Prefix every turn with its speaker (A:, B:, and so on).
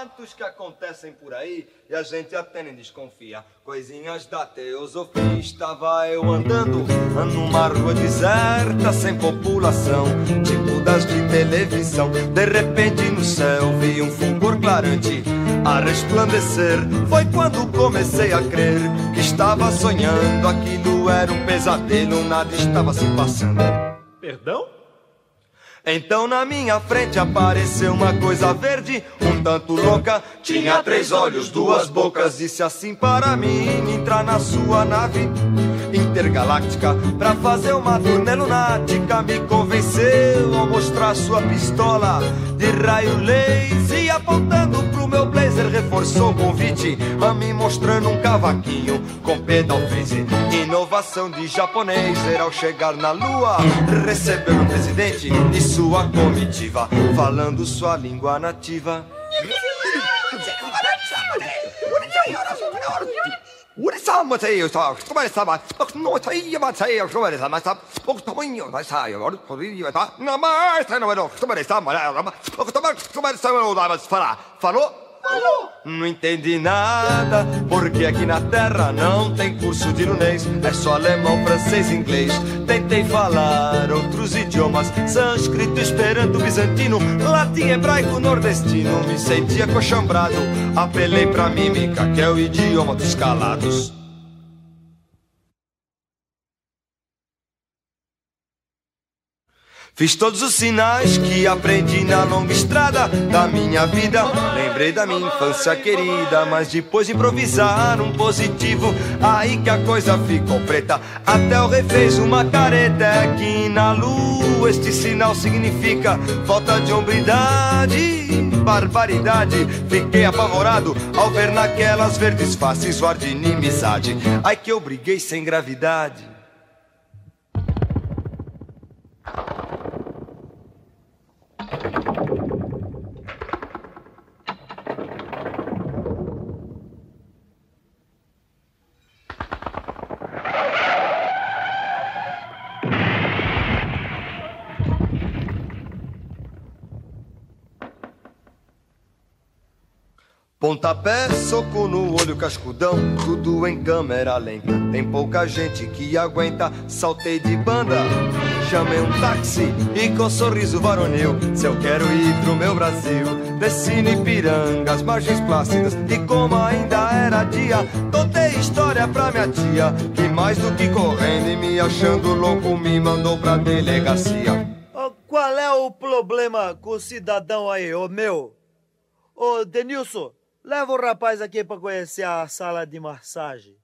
A: Tem fatos que acontecem por aí e a gente até nem desconfia. Coisinhas da teosofia. Estava eu andando numa rua deserta, sem população, tipo das de televisão. De repente no céu vi um fulgor clarante a resplandecer. Foi quando comecei a crer que estava sonhando. Aquilo era um pesadelo, nada estava se passando.
B: Perdão?
A: Então na minha frente apareceu uma coisa verde, um tanto louca. Tinha três olhos, duas bocas. Disse assim para mim: entrar na sua nave intergaláctica pra fazer uma turnê lunática. Me ao mostrar sua pistola de raio laser apontando pro meu blazer reforçou o convite a me mostrando um cavaquinho com pedal phase. Inovação de japonês era ao chegar na lua recebeu o presidente e sua comitiva falando sua língua nativa ammatteijusta, suvalistama, nuotaijamatseijo suvalistamasta, oktomonjotaisaajo, kodijota, namaistanovedo, suvalistama, lääma, oktomar, suvalistama, uudavas, fará, falou? Falou? Não entendi nada, porque aqui na terra não tem curso de irunês, é só alemão, francês, inglês. Tentei falar outros idiomas, sânscrito, esperanto, bizantino, latim, hebraico, nordestino. Me sentia coxambrado, apelei pra mímica, que é o idioma dos calados. Fiz todos os sinais que aprendi na longa estrada da minha vida. Lembrei da minha infância querida, mas depois de improvisar um positivo, aí que a coisa ficou preta. Até o rei fez uma careta é que na lua este sinal significa falta de hombridade, barbaridade. Fiquei apavorado ao ver naquelas verdes faces o ar de inimizade. Ai que eu briguei sem gravidade. Pontapé, soco no olho, cascudão, tudo em câmera lenta. Tem pouca gente que aguenta, saltei de banda. Chamei um táxi e com sorriso varonil. Se eu quero ir pro meu Brasil, desci no Ipiranga, as margens plácidas. E como ainda era dia, contei história pra minha tia. Que mais do que correndo e me achando louco, me mandou pra delegacia.
C: qual é o problema com o cidadão aí, ô meu? Ô Denilson, Leva o rapaz aqui para conhecer a sala de massagem.